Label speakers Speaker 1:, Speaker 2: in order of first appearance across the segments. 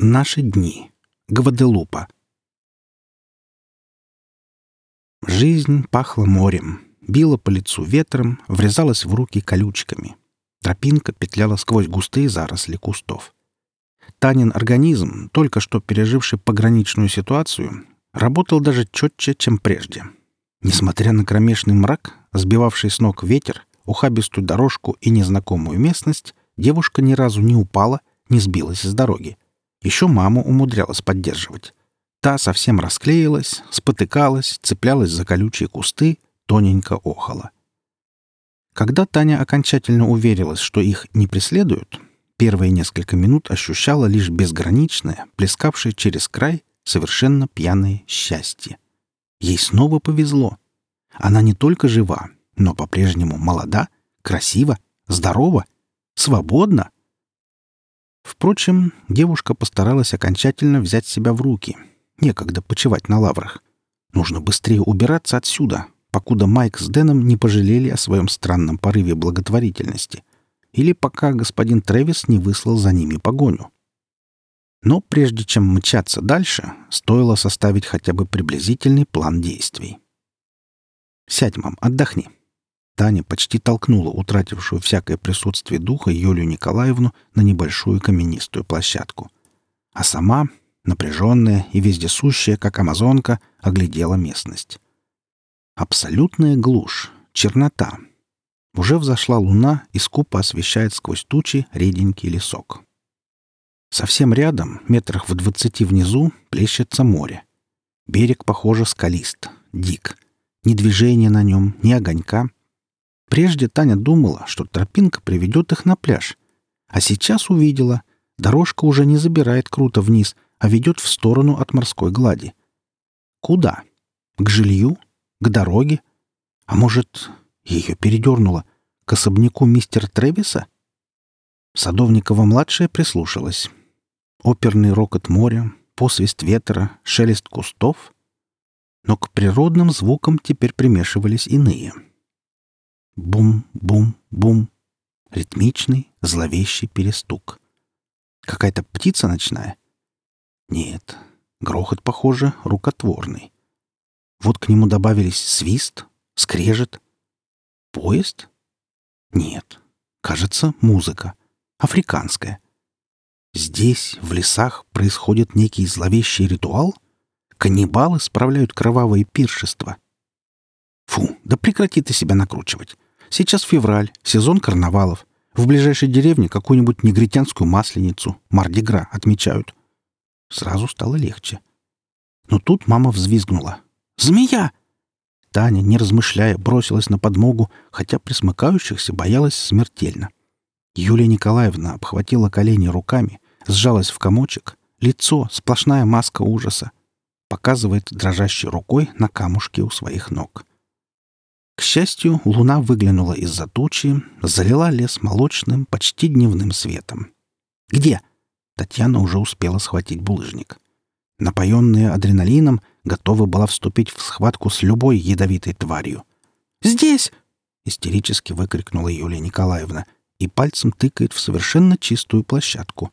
Speaker 1: Наши дни. Гваделупа. Жизнь пахла морем, била по лицу ветром, врезалась в руки колючками. Тропинка петляла сквозь густые заросли кустов. Танин организм, только что переживший пограничную ситуацию, работал даже четче, чем прежде. Несмотря на кромешный мрак, сбивавший с ног ветер, ухабистую дорожку и незнакомую местность, девушка ни разу не упала, не сбилась с дороги. Еще маму умудрялась поддерживать. Та совсем расклеилась, спотыкалась, цеплялась за колючие кусты, тоненько охала. Когда Таня окончательно уверилась, что их не преследуют, первые несколько минут ощущала лишь безграничное, плескавшее через край, совершенно пьяное счастье. Ей снова повезло. Она не только жива, но по-прежнему молода, красива, здорова, свободна — Впрочем, девушка постаралась окончательно взять себя в руки. Некогда почивать на лаврах. Нужно быстрее убираться отсюда, покуда Майк с Дэном не пожалели о своем странном порыве благотворительности. Или пока господин Трэвис не выслал за ними погоню. Но прежде чем мчаться дальше, стоило составить хотя бы приблизительный план действий. «Сядь, мам, отдохни», Таня почти толкнула утратившую всякое присутствие духа Юлию Николаевну на небольшую каменистую площадку. А сама, напряженная и вездесущая, как амазонка, оглядела местность. Абсолютная глушь, чернота. Уже взошла луна и скупо освещает сквозь тучи реденький лесок. Совсем рядом, метрах в двадцати внизу, плещется море. Берег, похоже, скалист, дик. Ни движения на нем, ни огонька — Прежде Таня думала, что тропинка приведет их на пляж. А сейчас увидела, дорожка уже не забирает круто вниз, а ведет в сторону от морской глади. Куда? К жилью? К дороге? А может, ее передернуло? К особняку мистера Тревиса? Садовникова-младшая прислушалась. Оперный рокот моря, посвист ветра, шелест кустов. Но к природным звукам теперь примешивались иные — Бум-бум-бум. Ритмичный, зловещий перестук. Какая-то птица ночная? Нет. Грохот, похоже, рукотворный. Вот к нему добавились свист, скрежет. Поезд? Нет. Кажется, музыка. Африканская. Здесь, в лесах, происходит некий зловещий ритуал? Каннибалы справляют кровавое пиршество. Фу, да прекрати ты себя накручивать. Сейчас февраль, сезон карнавалов. В ближайшей деревне какую-нибудь негритянскую масленицу, Мардигра, отмечают. Сразу стало легче. Но тут мама взвизгнула. «Змея!» Таня, не размышляя, бросилась на подмогу, хотя присмыкающихся боялась смертельно. Юлия Николаевна обхватила колени руками, сжалась в комочек, лицо — сплошная маска ужаса. Показывает дрожащей рукой на камушке у своих ног. К счастью, луна выглянула из-за тучи, залила лес молочным, почти дневным светом. «Где?» Татьяна уже успела схватить булыжник. Напоенная адреналином, готова была вступить в схватку с любой ядовитой тварью. «Здесь!» — истерически выкрикнула Юлия Николаевна и пальцем тыкает в совершенно чистую площадку.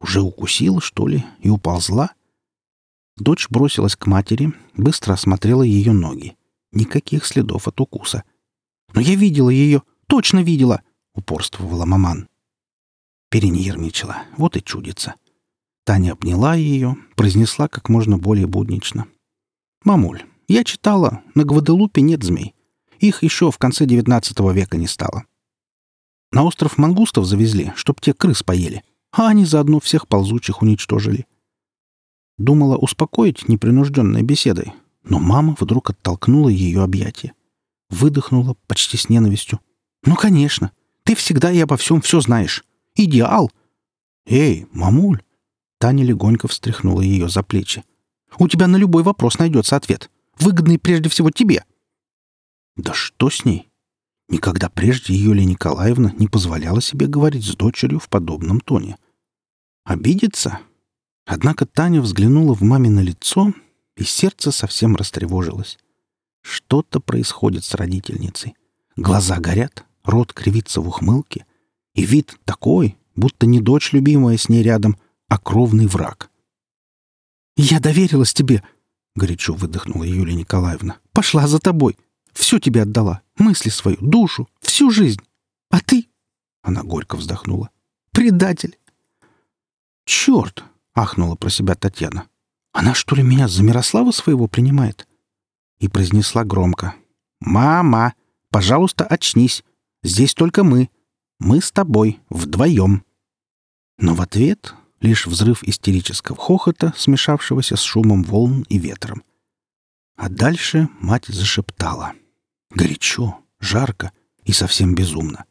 Speaker 1: Уже укусила, что ли, и уползла? Дочь бросилась к матери, быстро осмотрела ее ноги. Никаких следов от укуса. «Но я видела ее! Точно видела!» — упорствовала маман. Перенервничала. Вот и чудится. Таня обняла ее, произнесла как можно более буднично. «Мамуль, я читала, на Гваделупе нет змей. Их еще в конце XIX века не стало. На остров мангустов завезли, чтоб те крыс поели, а они заодно всех ползучих уничтожили. Думала успокоить непринужденной беседой, но мама вдруг оттолкнула ее объятия. Выдохнула почти с ненавистью. «Ну, конечно. Ты всегда и обо всем все знаешь. Идеал!» «Эй, мамуль!» Таня легонько встряхнула ее за плечи. «У тебя на любой вопрос найдется ответ. Выгодный прежде всего тебе». «Да что с ней?» Никогда прежде Юлия Николаевна не позволяла себе говорить с дочерью в подобном тоне. «Обидеться?» Однако Таня взглянула в мамино лицо и сердце совсем растревожилось. Что-то происходит с родительницей. Глаза горят, рот кривится в ухмылке, и вид такой, будто не дочь любимая с ней рядом, а кровный враг. «Я доверилась тебе!» — горячо выдохнула Юлия Николаевна. «Пошла за тобой. Все тебе отдала. Мысли свою, душу, всю жизнь. А ты...» — она горько вздохнула. «Предатель!» «Черт!» — ахнула про себя Татьяна. «Она, что ли, меня за Мирослава своего принимает?» И произнесла громко. «Мама, пожалуйста, очнись. Здесь только мы. Мы с тобой, вдвоем». Но в ответ лишь взрыв истерического хохота, смешавшегося с шумом волн и ветром. А дальше мать зашептала. Горячо, жарко и совсем безумно.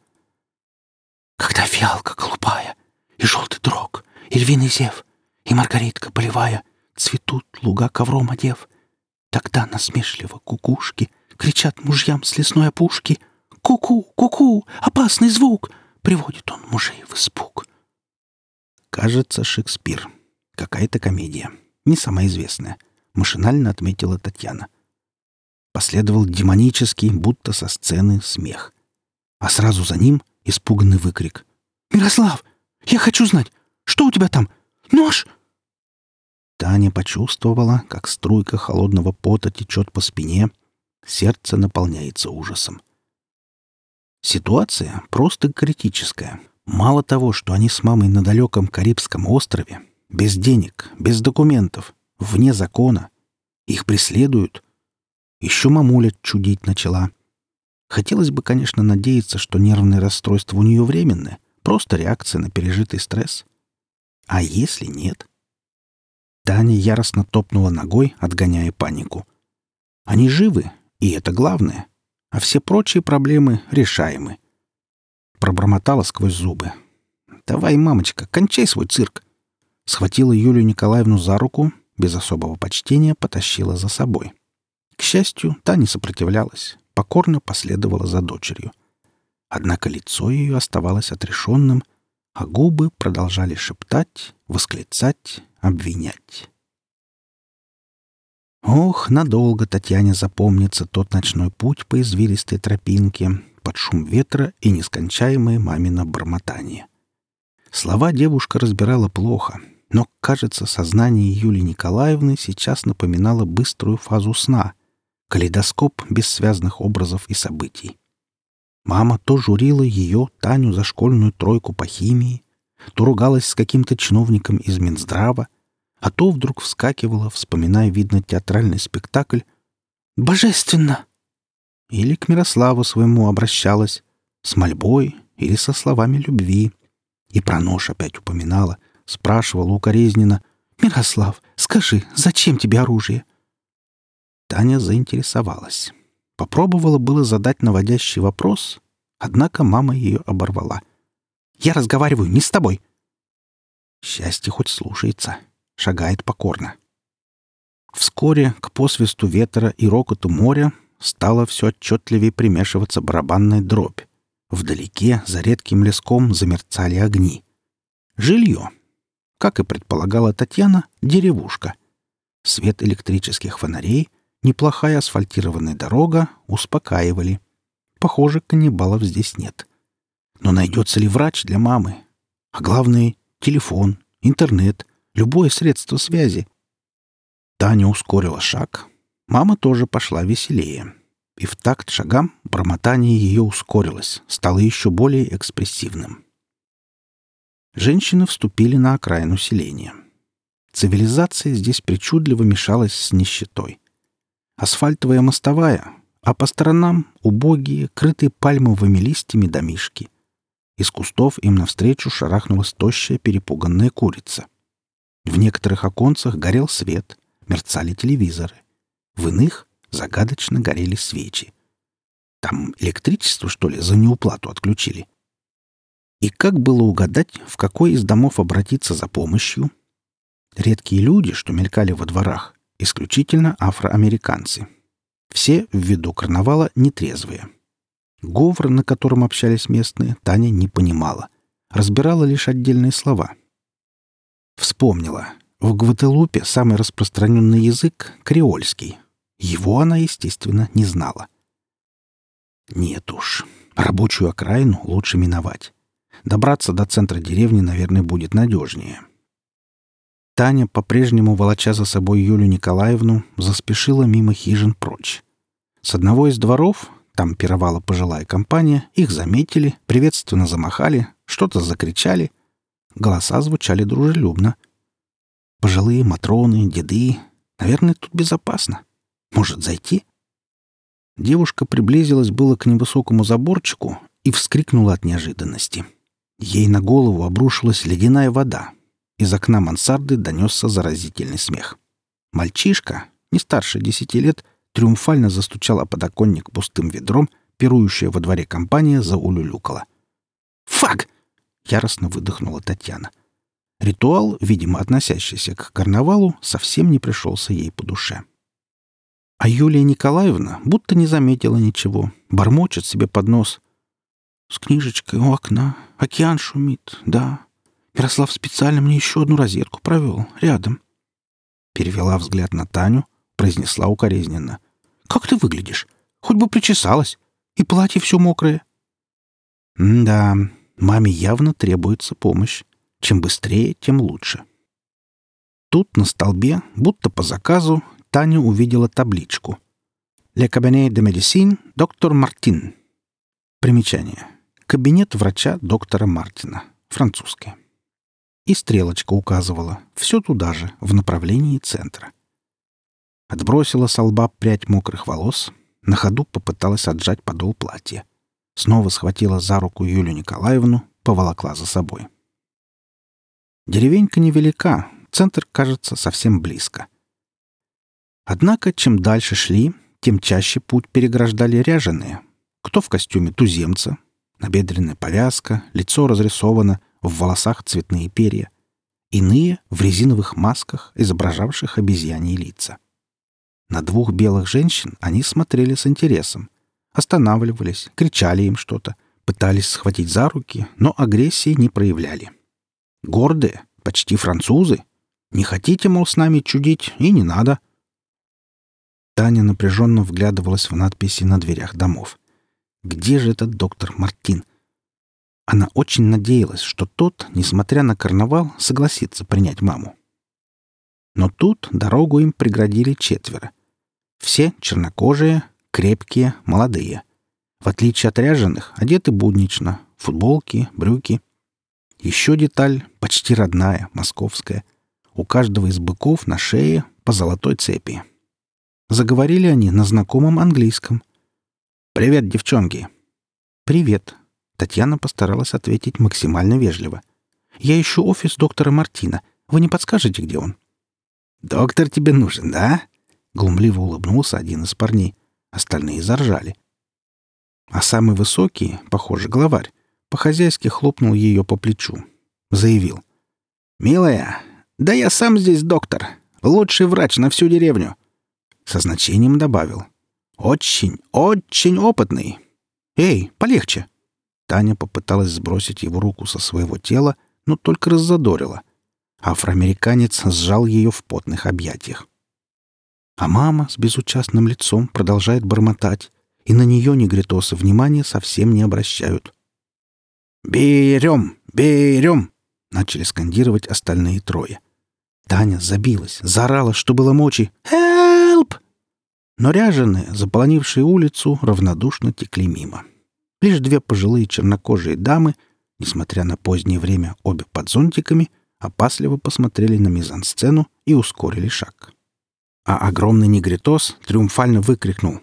Speaker 1: «Когда фиалка голубая, и желтый дрог, и львиный зев, и маргаритка полевая цветут луга ковром одев, тогда насмешливо кукушки кричат мужьям с лесной опушки «Ку-ку, ку-ку, опасный звук!» Приводит он мужей в испуг. Кажется, Шекспир. Какая-то комедия. Не самая известная. Машинально отметила Татьяна. Последовал демонический, будто со сцены, смех. А сразу за ним испуганный выкрик. «Мирослав, я хочу знать, что у тебя там? Нож!» Таня почувствовала, как струйка холодного пота течет по спине, сердце наполняется ужасом. Ситуация просто критическая. Мало того, что они с мамой на далеком Карибском острове, без денег, без документов, вне закона, их преследуют, еще мамуля чудить начала. Хотелось бы, конечно, надеяться, что нервное расстройство у нее временное, просто реакция на пережитый стресс. А если нет? Таня яростно топнула ногой, отгоняя панику. Они живы, и это главное, а все прочие проблемы решаемы пробормотала сквозь зубы. «Давай, мамочка, кончай свой цирк!» Схватила Юлию Николаевну за руку, без особого почтения потащила за собой. К счастью, та не сопротивлялась, покорно последовала за дочерью. Однако лицо ее оставалось отрешенным, а губы продолжали шептать, восклицать, обвинять. Ох, надолго Татьяне запомнится тот ночной путь по извилистой тропинке, под шум ветра и нескончаемое мамино бормотание. Слова девушка разбирала плохо, но, кажется, сознание Юлии Николаевны сейчас напоминало быструю фазу сна, калейдоскоп бессвязных образов и событий. Мама то журила ее, Таню, за школьную тройку по химии, то ругалась с каким-то чиновником из Минздрава, а то вдруг вскакивала, вспоминая, видно, театральный спектакль. «Божественно! Или к Мирославу своему обращалась, с мольбой или со словами любви. И про нож опять упоминала, спрашивала укоризненно. «Мирослав, скажи, зачем тебе оружие?» Таня заинтересовалась. Попробовала было задать наводящий вопрос, однако мама ее оборвала. «Я разговариваю не с тобой!» Счастье хоть слушается, шагает покорно. Вскоре к посвисту ветра и рокоту моря стала все отчетливее примешиваться барабанная дробь. Вдалеке, за редким леском, замерцали огни. Жилье. Как и предполагала Татьяна, деревушка. Свет электрических фонарей, неплохая асфальтированная дорога успокаивали. Похоже, каннибалов здесь нет. Но найдется ли врач для мамы? А главное — телефон, интернет, любое средство связи. Таня ускорила шаг, Мама тоже пошла веселее. И в такт шагам бормотание ее ускорилось, стало еще более экспрессивным. Женщины вступили на окраину селения. Цивилизация здесь причудливо мешалась с нищетой. Асфальтовая мостовая, а по сторонам убогие, крытые пальмовыми листьями домишки. Из кустов им навстречу шарахнулась тощая перепуганная курица. В некоторых оконцах горел свет, мерцали телевизоры — в иных загадочно горели свечи. Там электричество, что ли, за неуплату отключили? И как было угадать, в какой из домов обратиться за помощью? Редкие люди, что мелькали во дворах, исключительно афроамериканцы. Все ввиду карнавала нетрезвые. Говор, на котором общались местные, Таня не понимала. Разбирала лишь отдельные слова. Вспомнила. В Гвателупе самый распространенный язык — креольский. Его она, естественно, не знала. Нет уж, рабочую окраину лучше миновать. Добраться до центра деревни, наверное, будет надежнее. Таня, по-прежнему волоча за собой Юлю Николаевну, заспешила мимо хижин прочь. С одного из дворов, там пировала пожилая компания, их заметили, приветственно замахали, что-то закричали. Голоса звучали дружелюбно. Пожилые матроны, деды. Наверное, тут безопасно. Может, зайти? Девушка приблизилась было к невысокому заборчику и вскрикнула от неожиданности. Ей на голову обрушилась ледяная вода. Из окна мансарды донесся заразительный смех. Мальчишка, не старше десяти лет, триумфально застучал о подоконник пустым ведром, пирующая во дворе компания заулюлюкала. «Фак!» — яростно выдохнула Татьяна. Ритуал, видимо, относящийся к карнавалу, совсем не пришелся ей по душе. А Юлия Николаевна будто не заметила ничего, бормочет себе под нос. С книжечкой у окна, океан шумит, да. Мирослав специально мне еще одну розетку провел, рядом. Перевела взгляд на Таню, произнесла укоризненно. «Как ты выглядишь? Хоть бы причесалась. И платье все мокрое». «Да, маме явно требуется помощь. Чем быстрее, тем лучше». Тут на столбе, будто по заказу, Таня увидела табличку. «Le cabinet de médecine, доктор Мартин». Примечание. Кабинет врача доктора Мартина. Французский. И стрелочка указывала. Все туда же, в направлении центра. Отбросила с лба прядь мокрых волос, на ходу попыталась отжать подол платья. Снова схватила за руку Юлю Николаевну, поволокла за собой. Деревенька невелика, центр кажется совсем близко. Однако, чем дальше шли, тем чаще путь переграждали ряженые. Кто в костюме туземца, набедренная повязка, лицо разрисовано, в волосах цветные перья. Иные — в резиновых масках, изображавших обезьяньи лица. — на двух белых женщин они смотрели с интересом. Останавливались, кричали им что-то, пытались схватить за руки, но агрессии не проявляли. Гордые, почти французы. Не хотите, мол, с нами чудить, и не надо. Таня напряженно вглядывалась в надписи на дверях домов. Где же этот доктор Мартин? Она очень надеялась, что тот, несмотря на карнавал, согласится принять маму. Но тут дорогу им преградили четверо. Все чернокожие, крепкие, молодые. В отличие от ряженых, одеты буднично. Футболки, брюки. Еще деталь, почти родная, московская. У каждого из быков на шее по золотой цепи. Заговорили они на знакомом английском. «Привет, девчонки!» «Привет!» Татьяна постаралась ответить максимально вежливо. «Я ищу офис доктора Мартина. Вы не подскажете, где он?» «Доктор тебе нужен, да?» Глумливо улыбнулся один из парней. Остальные заржали. А самый высокий, похоже, главарь, по-хозяйски хлопнул ее по плечу. Заявил. «Милая, да я сам здесь доктор. Лучший врач на всю деревню». Со значением добавил. «Очень, очень опытный. Эй, полегче». Таня попыталась сбросить его руку со своего тела, но только раззадорила. Афроамериканец сжал ее в потных объятиях. А мама с безучастным лицом продолжает бормотать, и на нее негритосы внимания совсем не обращают. «Берем! Берем!» — начали скандировать остальные трое. Таня забилась, заорала, что было мочи. «Хелп!» Но ряженые, заполонившие улицу, равнодушно текли мимо. Лишь две пожилые чернокожие дамы, несмотря на позднее время обе под зонтиками, опасливо посмотрели на мизансцену и ускорили шаг а огромный негритос триумфально выкрикнул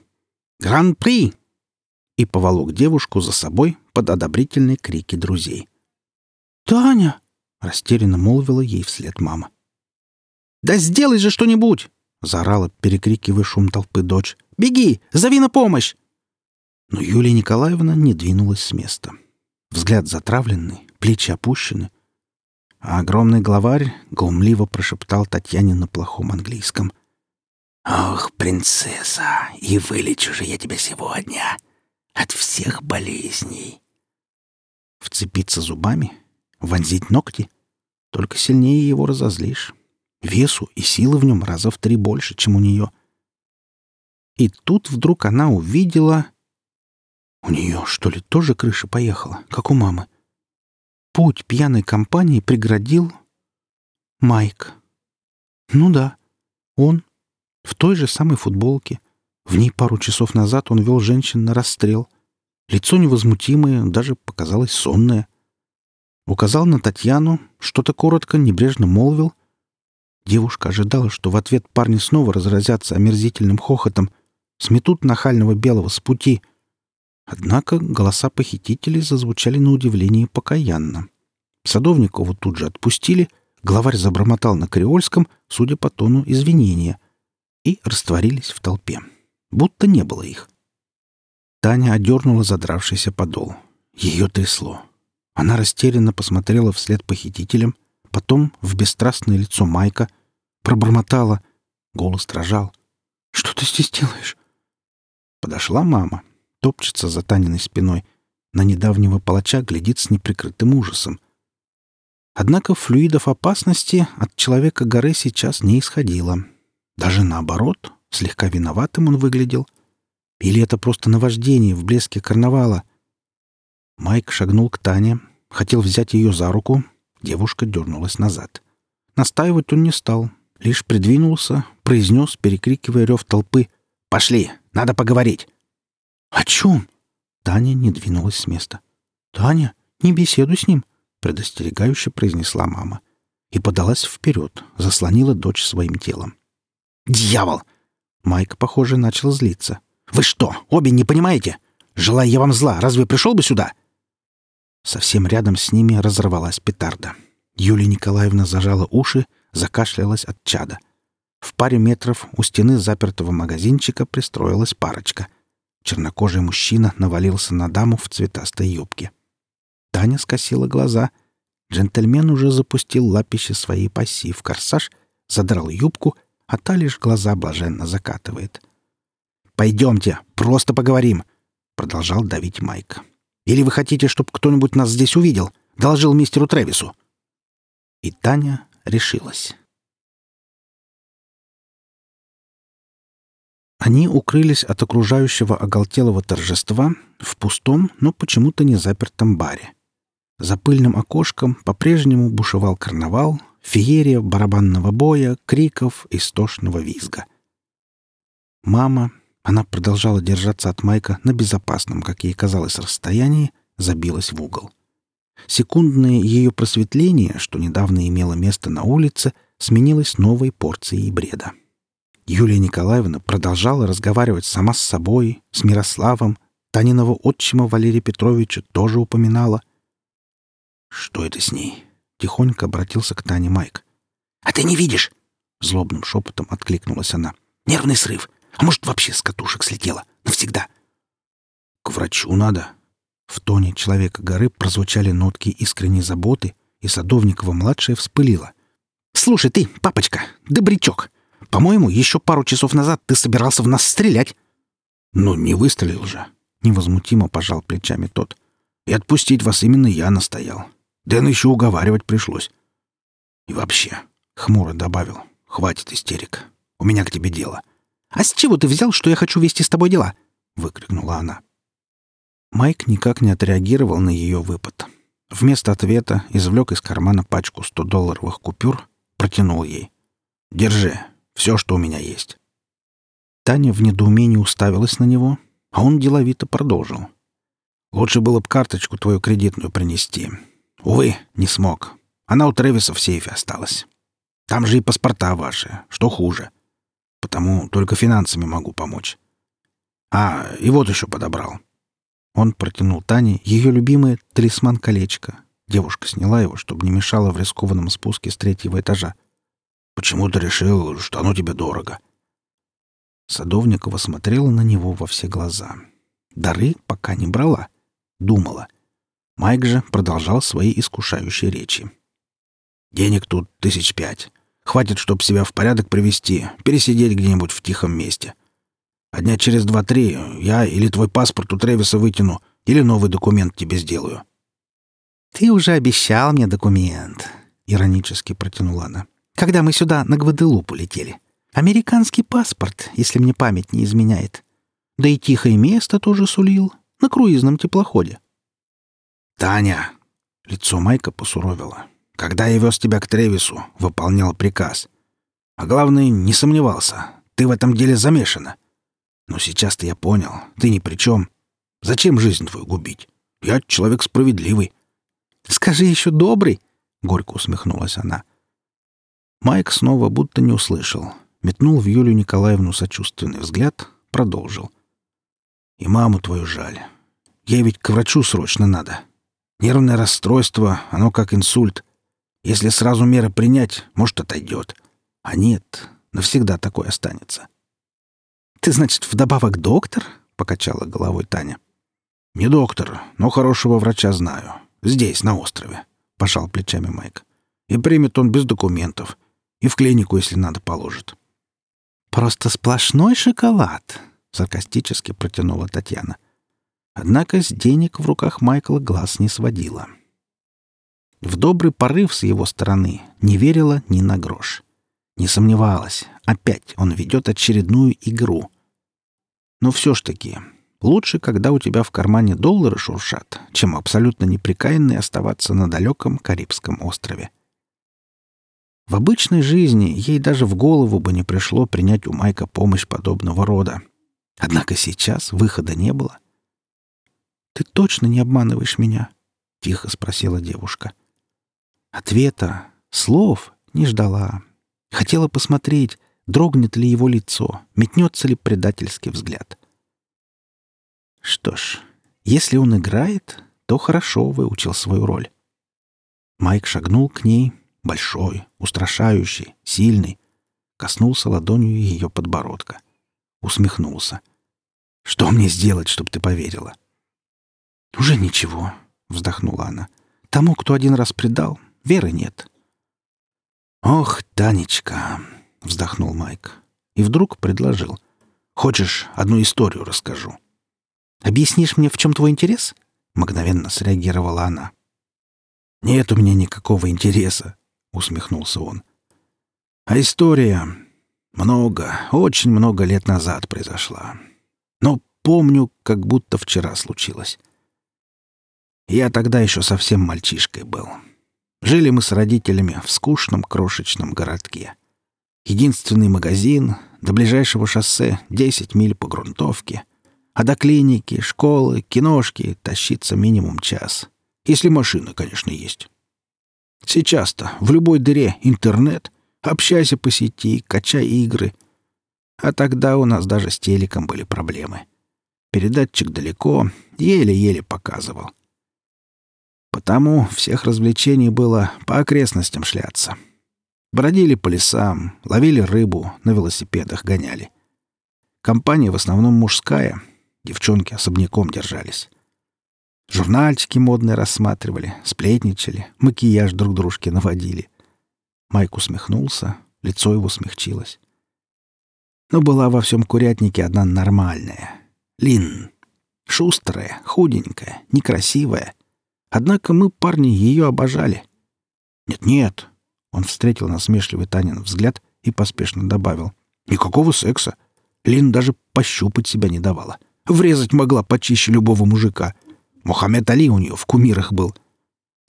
Speaker 1: «Гран-при!» и поволок девушку за собой под одобрительные крики друзей. «Таня!» — растерянно молвила ей вслед мама. «Да сделай же что-нибудь!» — заорала, перекрикивая шум толпы дочь. «Беги! Зови на помощь!» Но Юлия Николаевна не двинулась с места. Взгляд затравленный, плечи опущены. А огромный главарь глумливо прошептал Татьяне на плохом английском. «Ох, принцесса, и вылечу же я тебя сегодня от всех болезней!» Вцепиться зубами, вонзить ногти — только сильнее его разозлишь. Весу и силы в нем раза в три больше, чем у нее. И тут вдруг она увидела... У нее, что ли, тоже крыша поехала, как у мамы? Путь пьяной компании преградил Майк. Ну да. Он. В той же самой футболке. В ней пару часов назад он вел женщин на расстрел. Лицо невозмутимое, даже показалось сонное. Указал на Татьяну, что-то коротко, небрежно молвил. Девушка ожидала, что в ответ парни снова разразятся омерзительным хохотом, сметут нахального белого с пути. Однако голоса похитителей зазвучали на удивление покаянно. Садовникову тут же отпустили, главарь забормотал на креольском, судя по тону извинения, и растворились в толпе. Будто не было их. Таня одернула задравшийся подол. Ее трясло. Она растерянно посмотрела вслед похитителям, потом в бесстрастное лицо Майка, пробормотала. Голос дрожал. «Что ты здесь делаешь?» Подошла мама, топчется за Таниной спиной, на недавнего палача глядит с неприкрытым ужасом. Однако флюидов опасности от человека горы сейчас не исходило. Даже наоборот, слегка виноватым он выглядел. Или это просто наваждение в блеске карнавала — Майк шагнул к Тане, хотел взять ее за руку. Девушка дернулась назад. Настаивать он не стал, лишь придвинулся, произнес, перекрикивая рев толпы. «Пошли! Надо поговорить!» «О чем?» Таня не двинулась с места. «Таня, не беседуй с ним!» — предостерегающе произнесла мама. И подалась вперед, заслонила дочь своим телом. «Дьявол!» Майк, похоже, начал злиться. «Вы что, обе не понимаете? Желая я вам зла, разве пришел бы сюда?» Совсем рядом с ними разорвалась петарда. Юлия Николаевна зажала уши, закашлялась от чада. В паре метров у стены запертого магазинчика пристроилась парочка. Чернокожий мужчина навалился на даму в цветастой юбке. Таня скосила глаза. Джентльмен уже запустил лапище своей пассии в корсаж, задрал юбку, а та лишь глаза блаженно закатывает. «Пойдемте, просто поговорим!» — продолжал давить Майк. Или вы хотите, чтобы кто-нибудь нас здесь увидел? Доложил мистеру Тревису?» И Таня решилась. Они укрылись от окружающего оголтелого торжества в пустом, но почему-то не запертом баре. За пыльным окошком по-прежнему бушевал карнавал, феерия барабанного боя, криков, истошного визга. Мама, она продолжала держаться от Майка на безопасном, как ей казалось, расстоянии, забилась в угол. Секундное ее просветление, что недавно имело место на улице, сменилось новой порцией бреда. Юлия Николаевна продолжала разговаривать сама с собой, с Мирославом, Таниного отчима Валерия Петровича тоже упоминала. «Что это с ней?» — тихонько обратился к Тане Майк. «А ты не видишь?» — злобным шепотом откликнулась она. «Нервный срыв. А может, вообще с катушек слетела? Навсегда. К врачу надо. В тоне человека горы прозвучали нотки искренней заботы, и Садовникова-младшая вспылила. «Слушай ты, папочка, добрячок, по-моему, еще пару часов назад ты собирался в нас стрелять». «Ну, не выстрелил же», — невозмутимо пожал плечами тот. «И отпустить вас именно я настоял. Дэн еще уговаривать пришлось». «И вообще», — хмуро добавил, — «хватит истерик. У меня к тебе дело. «А с чего ты взял, что я хочу вести с тобой дела?» — выкрикнула она. Майк никак не отреагировал на ее выпад. Вместо ответа извлек из кармана пачку 100-долларовых купюр, протянул ей. «Держи, все, что у меня есть». Таня в недоумении уставилась на него, а он деловито продолжил. «Лучше было бы карточку твою кредитную принести. Увы, не смог. Она у Тревиса в сейфе осталась. Там же и паспорта ваши, что хуже потому только финансами могу помочь. А, и вот еще подобрал. Он протянул Тане ее любимое талисман-колечко. Девушка сняла его, чтобы не мешало в рискованном спуске с третьего этажа. «Почему ты решил, что оно тебе дорого?» Садовникова смотрела на него во все глаза. Дары пока не брала. Думала. Майк же продолжал свои искушающие речи. «Денег тут тысяч пять. Хватит, чтобы себя в порядок привести, пересидеть где-нибудь в тихом месте. А дня через два-три я или твой паспорт у Тревиса вытяну, или новый документ тебе сделаю». «Ты уже обещал мне документ», — иронически протянула она, «когда мы сюда на Гваделупу летели. Американский паспорт, если мне память не изменяет. Да и тихое место тоже сулил, на круизном теплоходе».
Speaker 2: «Таня!» — лицо Майка посуровило. Когда я вез тебя к Тревису, выполнял приказ. А главное, не сомневался. Ты в этом деле замешана. Но сейчас-то я понял. Ты ни при чем. Зачем жизнь твою губить? Я человек справедливый.
Speaker 1: Скажи еще добрый, — горько усмехнулась она. Майк снова будто не услышал. Метнул в Юлию Николаевну сочувственный взгляд, продолжил.
Speaker 2: И маму твою жаль. Ей ведь к врачу срочно надо. Нервное расстройство, оно как инсульт. Если сразу меры принять, может, отойдет. А нет, навсегда такое останется.
Speaker 1: «Ты, значит, вдобавок доктор?» — покачала головой Таня.
Speaker 2: «Не доктор, но хорошего врача знаю. Здесь, на острове», — пожал плечами Майк. «И примет он без документов. И в клинику, если надо, положит».
Speaker 1: «Просто сплошной шоколад», — саркастически протянула Татьяна. Однако с денег в руках Майкла глаз не сводила. В добрый порыв с его стороны не верила ни на грош. Не сомневалась, опять он ведет очередную игру. Но все ж таки, лучше, когда у тебя в кармане доллары шуршат, чем абсолютно неприкаянный оставаться на далеком Карибском острове. В обычной жизни ей даже в голову бы не пришло принять у Майка помощь подобного рода. Однако сейчас выхода не было. «Ты точно не обманываешь меня?» — тихо спросила девушка. Ответа, слов не ждала. Хотела посмотреть, дрогнет ли его лицо, метнется ли предательский взгляд. Что ж, если он играет, то хорошо выучил свою роль. Майк шагнул к ней, большой, устрашающий, сильный, коснулся ладонью ее подбородка. Усмехнулся. «Что мне сделать, чтобы ты поверила?» «Уже ничего», — вздохнула она. «Тому, кто один раз предал, веры нет. «Ох, Танечка!» — вздохнул Майк. И вдруг предложил. «Хочешь, одну историю расскажу?» «Объяснишь мне, в чем твой интерес?» — мгновенно среагировала она. «Нет у меня никакого интереса», — усмехнулся он. «А история много, очень много лет назад произошла. Но помню, как будто вчера случилось. Я тогда еще совсем мальчишкой был. Жили мы с родителями в скучном крошечном городке. Единственный магазин, до ближайшего шоссе 10 миль по грунтовке, а до клиники, школы, киношки тащиться минимум час. Если машина, конечно, есть. Сейчас-то в любой дыре интернет, общайся по сети, качай игры. А тогда у нас даже с телеком были проблемы. Передатчик далеко, еле-еле показывал. Потому всех развлечений было по окрестностям шляться. Бродили по лесам, ловили рыбу, на велосипедах гоняли. Компания в основном мужская, девчонки особняком держались. Журнальчики модные рассматривали, сплетничали, макияж друг дружке наводили. Майк усмехнулся, лицо его смягчилось. Но была во всем курятнике одна нормальная. Лин. Шустрая, худенькая, некрасивая, Однако мы, парни, ее обожали. Нет-нет, он встретил насмешливый Танин взгляд и поспешно добавил. Никакого секса. Лин даже пощупать себя не давала. Врезать могла почище любого мужика. Мухаммед Али у нее в кумирах был.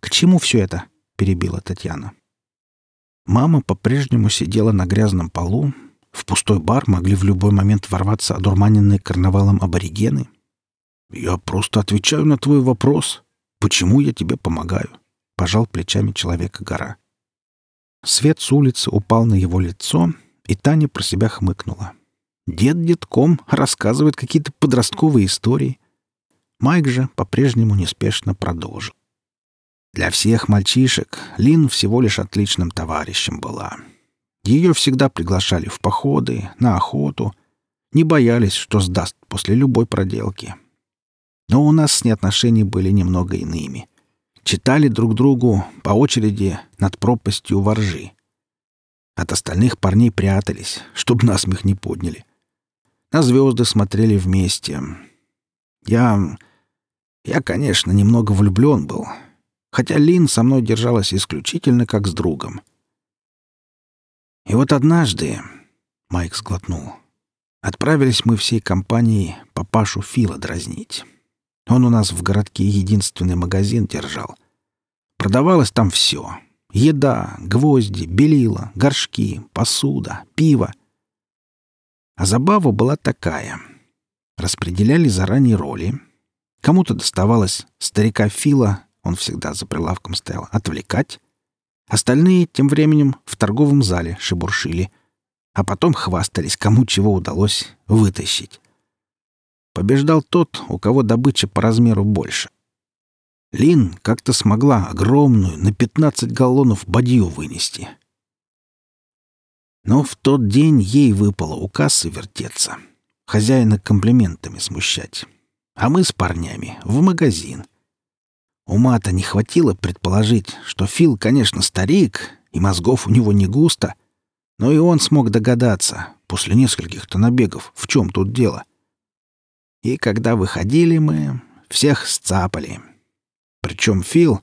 Speaker 1: «К чему все это?» — перебила Татьяна. Мама по-прежнему сидела на грязном полу. В пустой бар могли в любой момент ворваться одурманенные карнавалом аборигены. «Я просто отвечаю на твой вопрос», Почему я тебе помогаю?» — пожал плечами человека-гора. Свет с улицы упал на его лицо, и Таня про себя хмыкнула. Дед детком рассказывает какие-то подростковые истории. Майк же по-прежнему неспешно продолжил. Для всех мальчишек Лин всего лишь отличным товарищем была. Ее всегда приглашали в походы, на охоту, не боялись, что сдаст после любой проделки — но у нас с ней отношения были немного иными. Читали друг другу по очереди над пропастью воржи. От остальных парней прятались, чтобы насмех не подняли. На звезды смотрели вместе. Я... Я, конечно, немного влюблен был, хотя Лин со мной держалась исключительно как с другом. И вот однажды... Майк сглотнул. Отправились мы всей компанией папашу Фила дразнить. Он у нас в городке единственный магазин держал. Продавалось там все. Еда, гвозди, белила, горшки, посуда, пиво. А забава была такая. Распределяли заранее роли. Кому-то доставалось старика Фила, он всегда за прилавком стоял, отвлекать. Остальные тем временем в торговом зале шебуршили, а потом хвастались, кому чего удалось вытащить. Побеждал тот, у кого добыча по размеру больше. Лин как-то смогла огромную на 15 галлонов бадью вынести. Но в тот день ей выпало у кассы вертеться, хозяина комплиментами смущать. А мы с парнями в магазин. Ума-то не хватило предположить, что Фил, конечно, старик, и мозгов у него не густо, но и он смог догадаться, после нескольких-то набегов, в чем тут дело. И когда выходили мы, всех сцапали — причем Фил,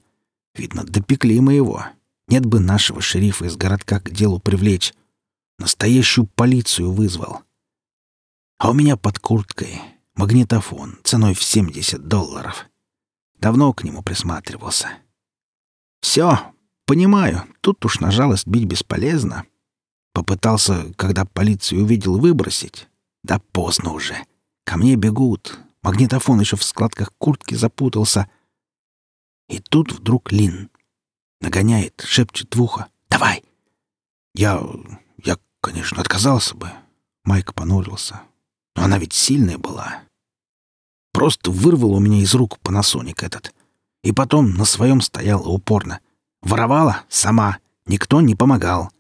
Speaker 1: видно, допекли мы его. Нет бы нашего шерифа из городка к делу привлечь. Настоящую полицию вызвал. А у меня под курткой магнитофон ценой в 70 долларов. Давно к нему присматривался. Все, понимаю, тут уж на жалость бить бесполезно. Попытался, когда полицию увидел, выбросить. Да поздно уже. Ко мне бегут. Магнитофон еще в складках куртки запутался. И тут вдруг Лин нагоняет, шепчет в ухо. «Давай!» Я... я, конечно, отказался бы. Майк понурился. Но она ведь сильная была. Просто вырвал у меня из рук панасоник этот. И потом на своем стояла упорно. Воровала сама. Никто не помогал.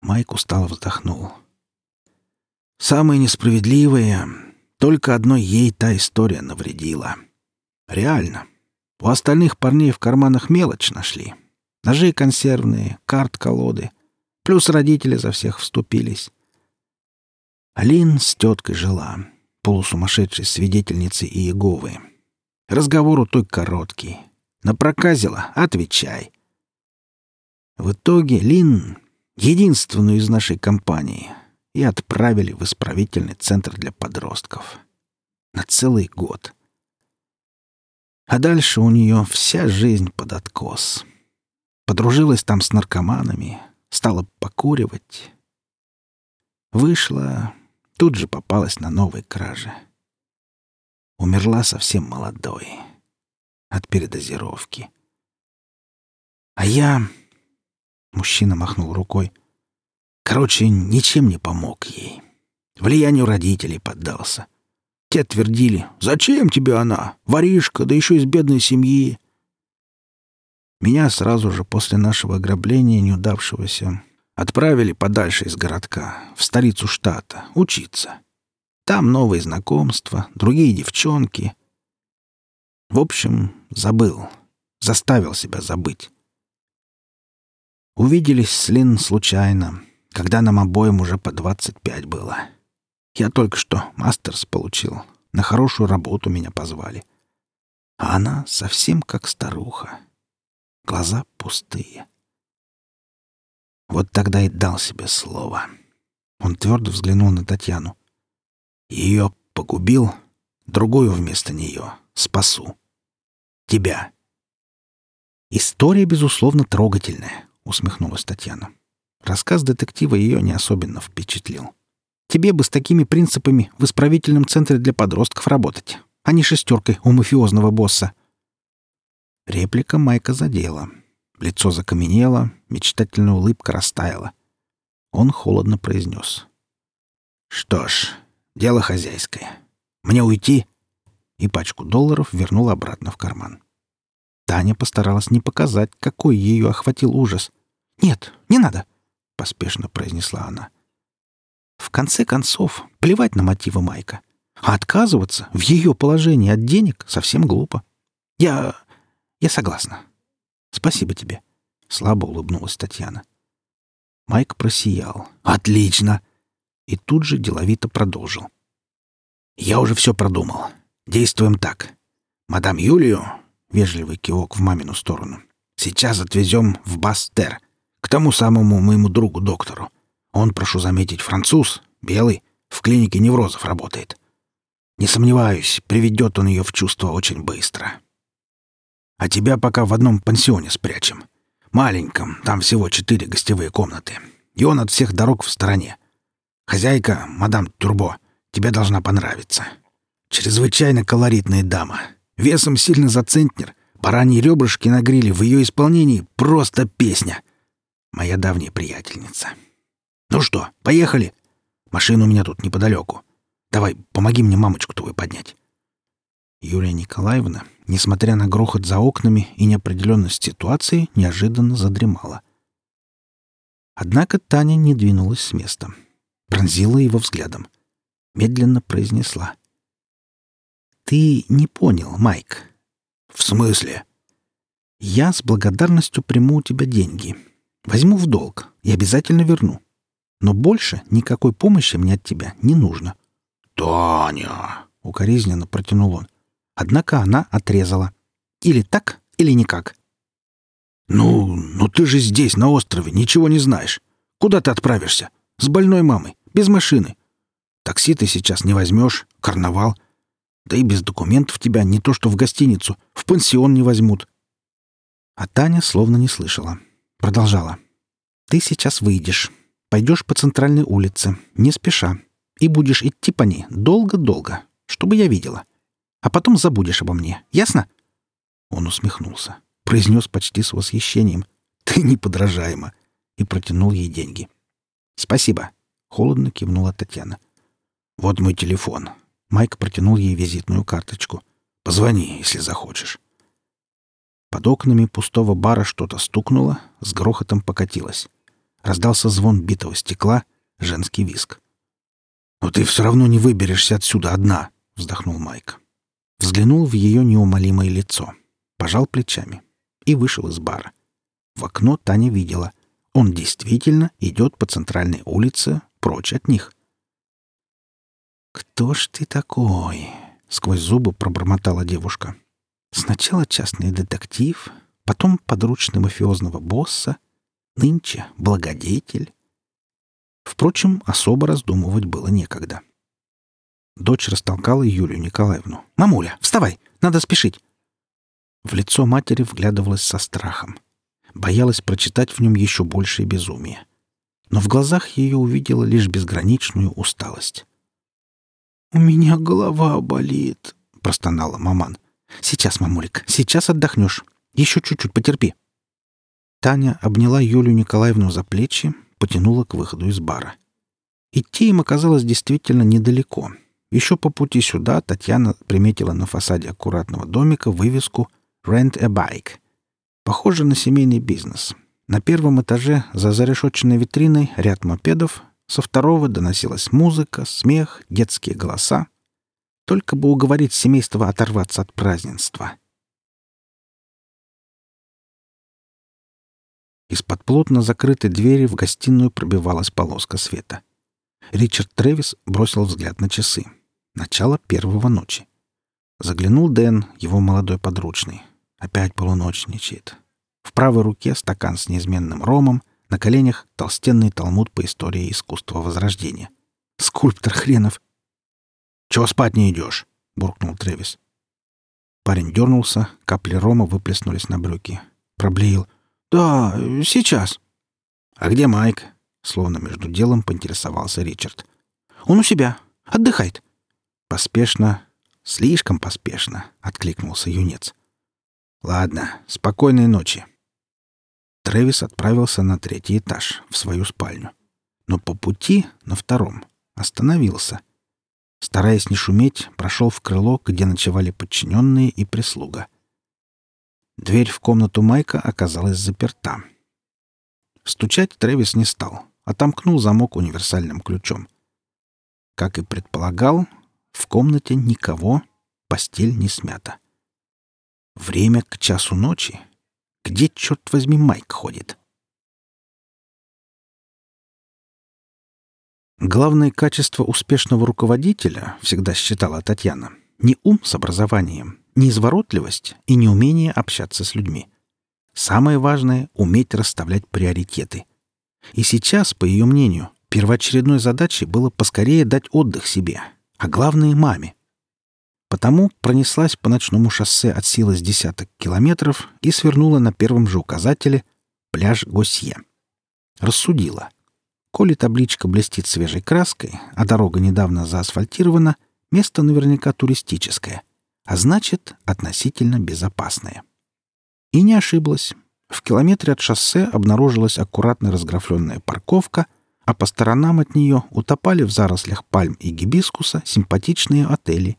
Speaker 1: Майк устало вздохнул. Самое несправедливое, только одной ей та история навредила. Реально. У остальных парней в карманах мелочь нашли. Ножи консервные, карт-колоды. Плюс родители за всех вступились. Алин с теткой жила, полусумасшедшей свидетельницей Иеговы. Разговор у той короткий. Напроказила — отвечай. В итоге Лин, единственную из нашей компании, и отправили в исправительный центр для подростков. На целый год — а дальше у нее вся жизнь под откос. Подружилась там с наркоманами, стала покуривать. Вышла, тут же попалась на новой краже. Умерла совсем молодой. От передозировки. А я... Мужчина махнул рукой. Короче, ничем не помог ей. Влиянию родителей поддался. Те твердили, «Зачем тебе она? Воришка, да еще из бедной семьи». Меня сразу же после нашего ограбления неудавшегося отправили подальше из городка, в столицу штата, учиться. Там новые знакомства, другие девчонки. В общем, забыл, заставил себя забыть. Увиделись с Лин случайно, когда нам обоим уже по двадцать пять было. Я только что мастерс получил. На хорошую работу меня позвали. А она совсем как старуха. Глаза пустые. Вот тогда и дал себе слово. Он твердо взглянул на Татьяну. Ее погубил, другую вместо нее спасу. Тебя. История, безусловно, трогательная, усмехнулась Татьяна. Рассказ детектива ее не особенно впечатлил. Тебе бы с такими принципами в исправительном центре для подростков работать, а не шестеркой у мафиозного босса. Реплика Майка задела. Лицо закаменело, мечтательная улыбка растаяла. Он холодно произнес. «Что ж, дело хозяйское. Мне уйти?» И пачку долларов вернул обратно в карман. Таня постаралась не показать, какой ее охватил ужас. «Нет, не надо», — поспешно произнесла она. — в конце концов, плевать на мотивы Майка. А отказываться в ее положении от денег совсем глупо. Я... я согласна. Спасибо тебе. Слабо улыбнулась Татьяна. Майк просиял. «Отлично!» И тут же деловито продолжил. «Я уже все продумал. Действуем так. Мадам Юлию...» — вежливый кивок в мамину сторону. «Сейчас отвезем в Бастер, тому самому моему другу-доктору. Он, прошу заметить, француз, белый, в клинике неврозов работает. Не сомневаюсь, приведет он ее в чувство очень быстро. А тебя пока в одном пансионе спрячем.
Speaker 2: Маленьком, там всего четыре гостевые комнаты. И он от всех дорог в стороне. Хозяйка, мадам Тюрбо, тебе должна понравиться. Чрезвычайно колоритная дама. Весом сильно за центнер. Бараньи ребрышки на гриле в ее исполнении — просто песня. Моя давняя приятельница. Ну что, поехали? Машина у меня тут неподалеку. Давай, помоги мне мамочку твою поднять. Юлия Николаевна, несмотря на грохот за окнами и неопределенность ситуации, неожиданно задремала. Однако Таня не двинулась с места. Пронзила его взглядом. Медленно произнесла. «Ты не понял, Майк». «В смысле?» «Я с благодарностью приму у тебя деньги. Возьму в долг и обязательно верну. Но больше никакой помощи мне от тебя не нужно».
Speaker 1: «Таня!»
Speaker 2: — укоризненно протянул он. Однако она отрезала. Или так, или никак.
Speaker 1: «Ну, ну ты же здесь, на острове, ничего не знаешь. Куда ты отправишься? С больной мамой, без машины. Такси ты сейчас не возьмешь, карнавал. Да и без документов тебя не то что в гостиницу, в пансион не возьмут».
Speaker 2: А Таня словно не слышала. Продолжала. «Ты сейчас выйдешь, пойдешь по центральной улице, не спеша, и будешь идти по ней долго-долго, чтобы я видела а потом забудешь обо мне. Ясно?» Он усмехнулся, произнес почти с восхищением. «Ты неподражаема!» и протянул ей деньги. «Спасибо!» — холодно кивнула Татьяна.
Speaker 1: «Вот мой телефон».
Speaker 2: Майк протянул ей визитную карточку.
Speaker 1: «Позвони, если захочешь».
Speaker 2: Под окнами пустого бара что-то стукнуло, с грохотом покатилось. Раздался звон битого стекла, женский виск.
Speaker 1: «Но ты все равно не выберешься отсюда одна», — вздохнул Майк.
Speaker 2: Взглянул в ее неумолимое лицо, пожал плечами и вышел из бара. В окно Таня видела. Он действительно идет по центральной улице, прочь от них. «Кто ж ты такой?» — сквозь зубы пробормотала девушка. «Сначала частный детектив, потом подручный мафиозного босса, нынче благодетель». Впрочем, особо раздумывать было некогда. Дочь растолкала Юлию Николаевну. «Мамуля, вставай! Надо спешить!» В лицо матери вглядывалась со страхом. Боялась прочитать в нем еще большее безумие. Но в глазах ее увидела лишь безграничную усталость. «У меня голова болит», — простонала маман. «Сейчас, мамулик, сейчас отдохнешь. Еще чуть-чуть потерпи». Таня обняла Юлию Николаевну за плечи, потянула к выходу из бара. Идти им оказалось действительно недалеко, еще по пути сюда Татьяна приметила на фасаде аккуратного домика вывеску «Rent a Bike». Похоже на семейный бизнес. На первом этаже за зарешоченной витриной ряд мопедов, со второго доносилась музыка, смех, детские голоса. Только бы уговорить семейство оторваться от празднества. Из-под плотно закрытой двери в гостиную пробивалась полоска света. Ричард Трэвис бросил взгляд на часы. Начало первого ночи. Заглянул Дэн, его молодой подручный. Опять полуночничает. В правой руке стакан с неизменным ромом, на коленях толстенный талмуд по истории искусства Возрождения. Скульптор хренов.
Speaker 1: «Чего спать не идешь?» — буркнул Тревис.
Speaker 2: Парень дернулся, капли рома выплеснулись на брюки. Проблеял. «Да, сейчас».
Speaker 1: «А где Майк?» — словно между делом поинтересовался Ричард.
Speaker 2: «Он у себя. Отдыхает.
Speaker 1: Поспешно, слишком поспешно, откликнулся юнец. Ладно, спокойной ночи. Трэвис отправился на третий этаж, в свою спальню. Но по пути, на втором, остановился. Стараясь не шуметь, прошел в крыло, где ночевали подчиненные и прислуга. Дверь в комнату Майка оказалась заперта. Стучать Трэвис не стал, отомкнул замок универсальным ключом. Как и предполагал, в комнате никого, постель не смята. Время к часу ночи. Где, черт возьми, Майк ходит? Главное качество успешного руководителя, всегда считала Татьяна, не ум с образованием, не изворотливость и не умение общаться с людьми. Самое важное — уметь расставлять приоритеты. И сейчас, по ее мнению, первоочередной задачей было поскорее дать отдых себе, а главное — маме. Потому пронеслась по ночному шоссе от силы с десяток километров и свернула на первом же указателе Пляж Госье. Рассудила. Коли табличка блестит свежей краской, а дорога недавно заасфальтирована, место наверняка туристическое, а значит, относительно безопасное. И не ошиблась. В километре от шоссе обнаружилась аккуратно разграфленная парковка, а по сторонам от нее утопали в зарослях пальм и гибискуса симпатичные отели.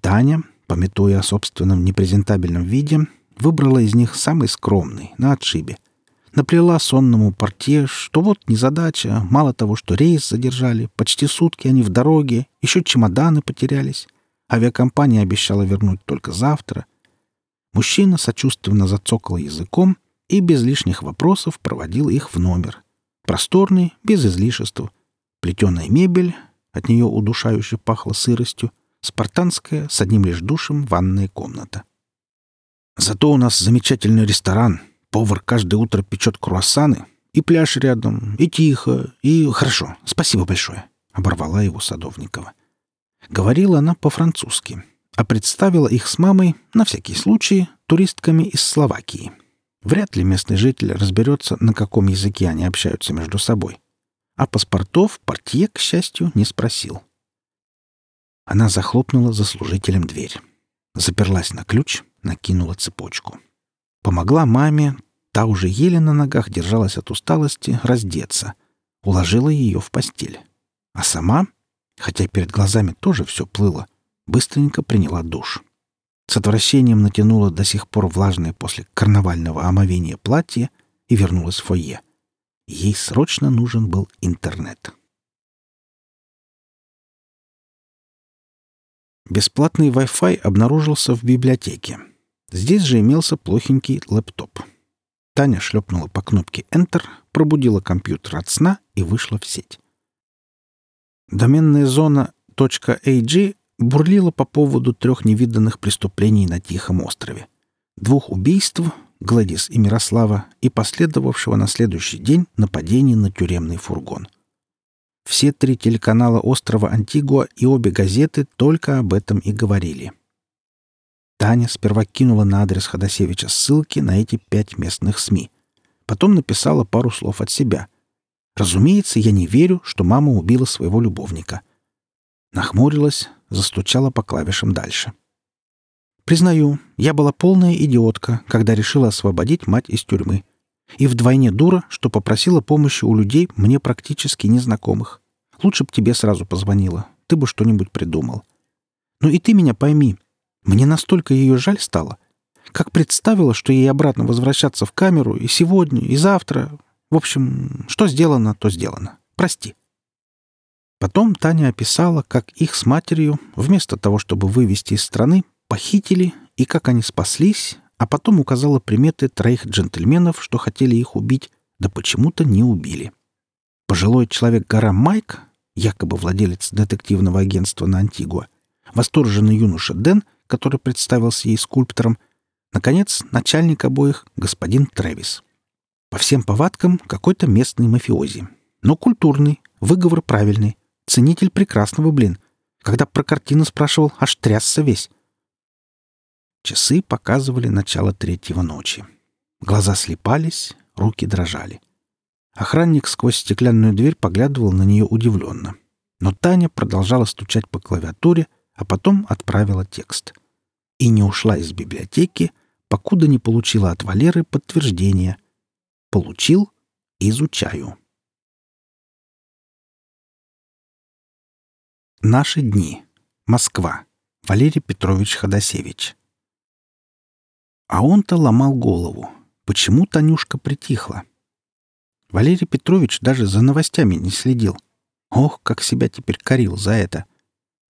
Speaker 1: Таня, пометуя о собственном непрезентабельном виде, выбрала из них самый скромный, на отшибе. Наплела сонному портье, что вот незадача, мало того, что рейс задержали, почти сутки они в дороге, еще чемоданы потерялись. Авиакомпания обещала вернуть только завтра — Мужчина сочувственно зацокал языком и без лишних вопросов проводил их в номер. Просторный, без излишеств. Плетеная мебель, от нее удушающе пахло сыростью, спартанская, с одним лишь душем, ванная комната. Зато у нас замечательный ресторан. Повар каждое утро печет круассаны. И пляж рядом, и тихо, и... Хорошо, спасибо большое, — оборвала его Садовникова. Говорила она по-французски — а представила их с мамой, на всякий случай, туристками из Словакии. Вряд ли местный житель разберется, на каком языке они общаются между собой. А паспортов портье, к счастью, не спросил. Она захлопнула за служителем дверь. Заперлась на ключ, накинула цепочку. Помогла маме, та уже еле на ногах держалась от усталости, раздеться. Уложила ее в постель. А сама, хотя перед глазами тоже все плыло, быстренько приняла душ. С отвращением натянула до сих пор влажное после карнавального омовения платье и вернулась в фойе. Ей срочно нужен был интернет. Бесплатный Wi-Fi обнаружился в библиотеке. Здесь же имелся плохенький лэптоп. Таня шлепнула по кнопке Enter, пробудила компьютер от сна и вышла в сеть. Доменная зона .ag бурлила по поводу трех невиданных преступлений на Тихом острове. Двух убийств, Гладис и Мирослава, и последовавшего на следующий день нападения на тюремный фургон. Все три телеканала острова Антигуа и обе газеты только об этом и говорили. Таня сперва кинула на адрес Ходосевича ссылки на эти пять местных СМИ. Потом написала пару слов от себя. «Разумеется, я не верю, что мама убила своего любовника». Нахмурилась, застучала по клавишам дальше. Признаю, я была полная идиотка, когда решила освободить мать из тюрьмы. И вдвойне дура, что попросила помощи у людей мне практически незнакомых. Лучше б тебе сразу позвонила. Ты бы что-нибудь придумал. Ну и ты меня пойми. Мне настолько ее жаль стало. Как представила, что ей обратно возвращаться в камеру и сегодня, и завтра. В общем, что сделано, то сделано. Прости. Потом Таня описала, как их с матерью, вместо того, чтобы вывести из страны, похитили и как они спаслись, а потом указала приметы троих джентльменов, что хотели их убить, да почему-то не убили. Пожилой человек-гора Майк, якобы владелец детективного агентства на Антигуа, восторженный юноша Дэн, который представился ей скульптором, наконец, начальник обоих, господин Трэвис. По всем повадкам какой-то местный мафиози. Но культурный, выговор правильный, Ценитель прекрасного, блин. Когда про картину спрашивал, аж трясся весь. Часы показывали начало третьего ночи. Глаза слепались, руки дрожали. Охранник сквозь стеклянную дверь поглядывал на нее удивленно. Но Таня продолжала стучать по клавиатуре, а потом отправила текст. И не ушла из библиотеки, покуда не получила от Валеры подтверждение. «Получил — изучаю». Наши дни. Москва. Валерий Петрович Ходосевич. А он-то ломал голову. Почему Танюшка притихла? Валерий Петрович даже за новостями не следил. Ох, как себя теперь корил за это.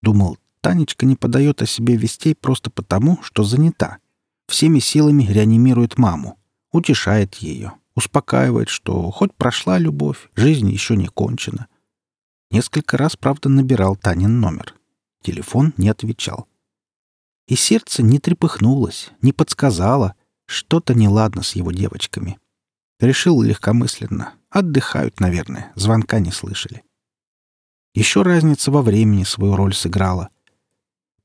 Speaker 1: Думал, Танечка не подает о себе вестей просто потому, что занята. Всеми силами реанимирует маму, утешает ее, успокаивает, что хоть прошла любовь, жизнь еще не кончена — Несколько раз, правда, набирал Танин номер. Телефон не отвечал. И сердце не трепыхнулось, не подсказало. Что-то неладно с его девочками. Решил легкомысленно. Отдыхают, наверное, звонка не слышали. Еще разница во времени свою роль сыграла.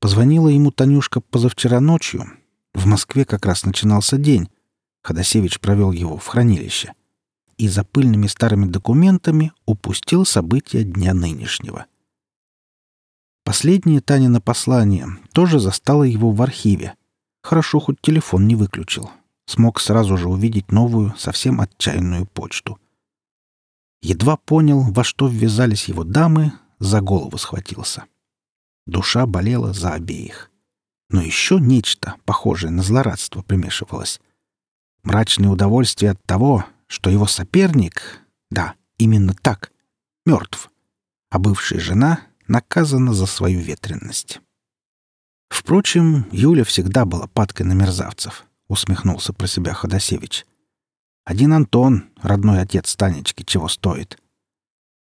Speaker 1: Позвонила ему Танюшка позавчера ночью. В Москве как раз начинался день. Ходосевич провел его в хранилище и за пыльными старыми документами упустил события дня нынешнего. Последнее Танино послание тоже застало его в архиве. Хорошо, хоть телефон не выключил. Смог сразу же увидеть новую, совсем отчаянную почту. Едва понял, во что ввязались его дамы, за голову схватился. Душа болела за обеих. Но еще нечто, похожее на злорадство, примешивалось. Мрачное удовольствие от того, что его соперник, да, именно так, мертв, а бывшая жена наказана за свою ветренность. Впрочем, Юля всегда была падкой на мерзавцев, усмехнулся про себя Ходосевич. Один Антон, родной отец Танечки, чего стоит.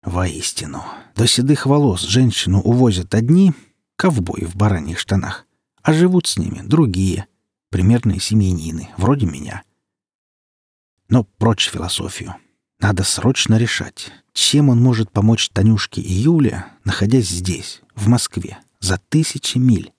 Speaker 1: Воистину, до седых волос женщину увозят одни, ковбои в бараньих штанах, а живут с ними другие, примерные семьянины, вроде меня. Но прочь философию. Надо срочно решать, чем он может помочь Танюшке и Юле, находясь здесь, в Москве, за тысячи миль.